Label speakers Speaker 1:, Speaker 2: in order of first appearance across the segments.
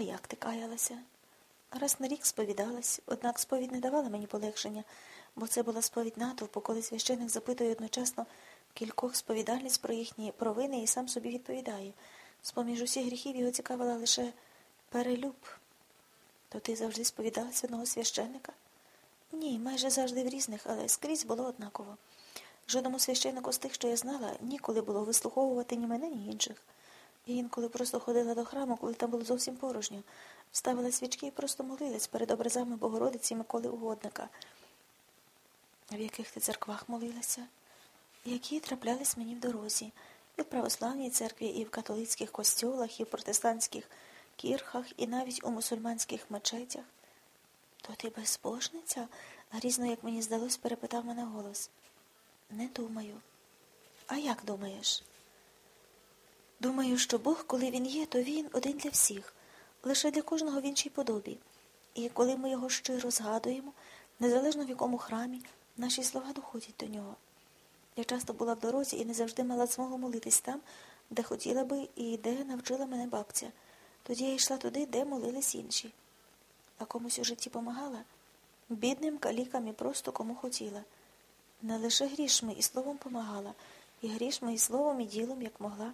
Speaker 1: А як ти каялася? Раз на рік сповідалась, однак сповідь не давала мені полегшення, бо це була сповідь натовпу, коли священик запитує одночасно кількох сповідальниць про їхні провини і сам собі відповідає. З-поміж усіх гріхів його цікавила лише перелюб. То ти завжди сповідалась одного священника? Ні, майже завжди в різних, але скрізь було однаково. Жодному священнику з тих, що я знала, ніколи було вислуховувати ні мене, ні інших. Я інколи просто ходила до храму, коли там було зовсім порожньо, ставила свічки і просто молилась перед образами Богородиці Миколи Угодника. В яких ти церквах молилася? Які траплялись мені в дорозі, і в православній церкві, і в католицьких костьолах, і в протестантських кірхах, і навіть у мусульманських мечетях. То ти безбожниця? грізно, як мені здалось, перепитав мене голос. Не думаю. А як думаєш? Думаю, що Бог, коли він є, то він один для всіх, лише для кожного в іншій подобі. І коли ми його щиро згадуємо, незалежно в якому храмі, наші слова доходять до нього. Я часто була в дорозі і не завжди мала змогу молитись там, де хотіла би і де навчила мене бабця. Тоді я йшла туди, де молились інші. А комусь у житті помагала, бідним калікам і просто кому хотіла. Не лише грішми і словом помагала, і грішми, і словом, і ділом, як могла.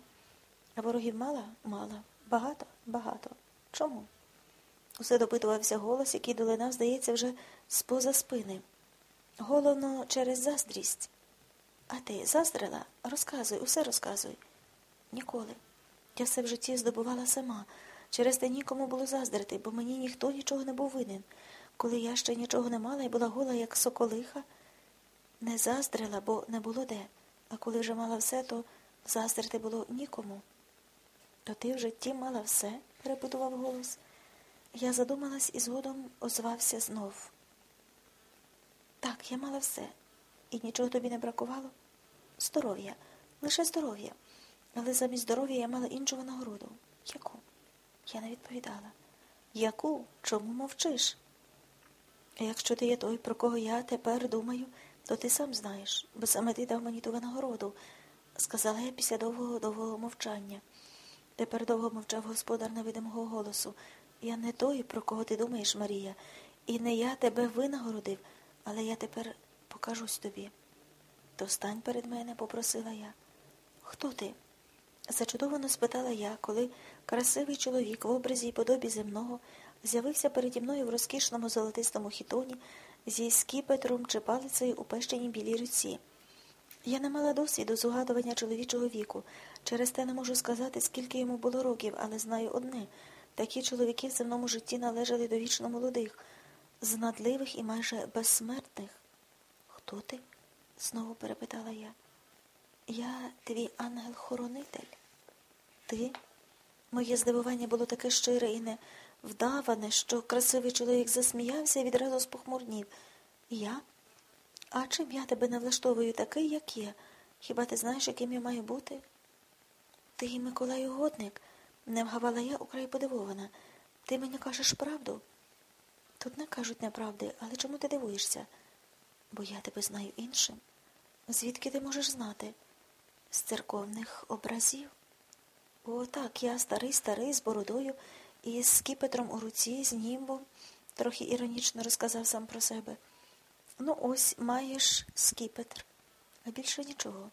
Speaker 1: А ворогів мала? Мала. Багато, багато. Чому? Усе допитувався голос, який долинав, здається, вже з-поза спини. Головно, через заздрість. А ти заздрила? Розказуй, усе розказуй. Ніколи. Я все в житті здобувала сама. Через те нікому було заздрити, бо мені ніхто нічого не був винен. Коли я ще нічого не мала і була гола, як соколиха, не заздрила, бо не було де. А коли вже мала все, то заздрити було нікому. То ти в житті мала все? перебудував голос. Я задумалась і згодом озвався знов. Так, я мала все. І нічого тобі не бракувало? Здоров'я, лише здоров'я. Але замість здоров'я я мала іншу винагороду. Яку? Я не відповідала. Яку? Чому мовчиш? Якщо ти є той, про кого я тепер думаю, то ти сам знаєш, бо саме ти дав мені ту винагороду, сказала я після довгого довгого мовчання. Тепер довго мовчав господар невидимого голосу. Я не той, про кого ти думаєш, Марія, і не я тебе винагородив, але я тепер покажусь тобі. То стань перед мене, попросила я. Хто ти? Зачудовано спитала я, коли красивий чоловік в образі й подобі земного з'явився переді мною в розкішному золотистому хітоні зі скіпетром чи палицею у пещеній білій руці. Я не мала досвіду з угадування чоловічого віку. Через те не можу сказати, скільки йому було років, але знаю одне такі чоловіки в земному житті належали до вічно молодих, знадливих і майже безсмертних. Хто ти? знову перепитала я. Я твій ангел-хоронитель. Ти? Моє здивування було таке щире і невдаване, що красивий чоловік засміявся і відразу спохмурнів. Я? А чим я тебе не влаштовую такий, як є? Хіба ти знаєш, яким я маю бути? Ти, Миколай Угодник, не вгавала я украй подивована. Ти мені кажеш правду? Тут не кажуть неправди, але чому ти дивуєшся? Бо я тебе знаю іншим. Звідки ти можеш знати? З церковних образів? О, так, я старий, старий, з бородою і з скіпетром у руці, з німбом, трохи іронічно розказав сам про себе. Ну, ось маєш скіпетр, а більше нічого.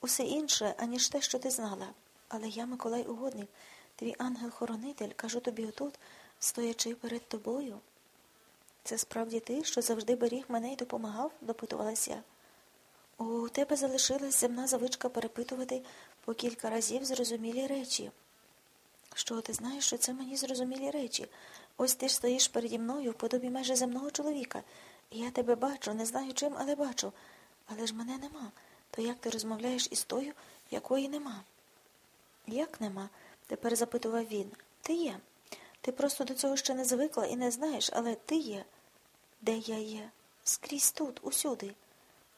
Speaker 1: Усе інше, аніж те, що ти знала. Але я, Миколай Угодник, твій ангел-хоронитель, кажу тобі отут, стоячи перед тобою. Це справді ти, що завжди беріг мене і допомагав, допитувалася я. У тебе залишилась земна завичка перепитувати по кілька разів зрозумілі речі. Що ти знаєш, що це мені зрозумілі речі? Ось ти ж стоїш переді мною в подобі майже земного чоловіка. Я тебе бачу, не знаю чим, але бачу. Але ж мене нема. То як ти розмовляєш із тою, якої нема? Як нема? тепер запитував він. Ти є. Ти просто до цього ще не звикла і не знаєш, але ти є. Де я є? Скрізь тут, усюди.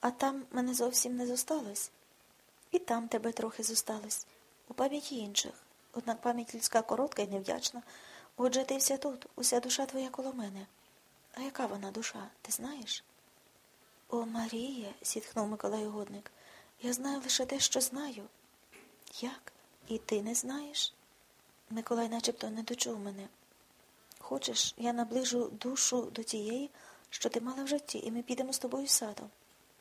Speaker 1: А там мене зовсім не зосталось. І там тебе трохи зосталось, у пам'яті інших. Однак пам'ять людська коротка і невдячна. Отже, ти вся тут, уся душа твоя коло мене. А яка вона душа, ти знаєш? О, Марія, зітхнув Миколай Угодник, я знаю лише те, що знаю. Як? І ти не знаєш? Миколай начебто не дочув мене. хочеш, я наближу душу до тієї, що ти мала в житті, і ми підемо з тобою садом.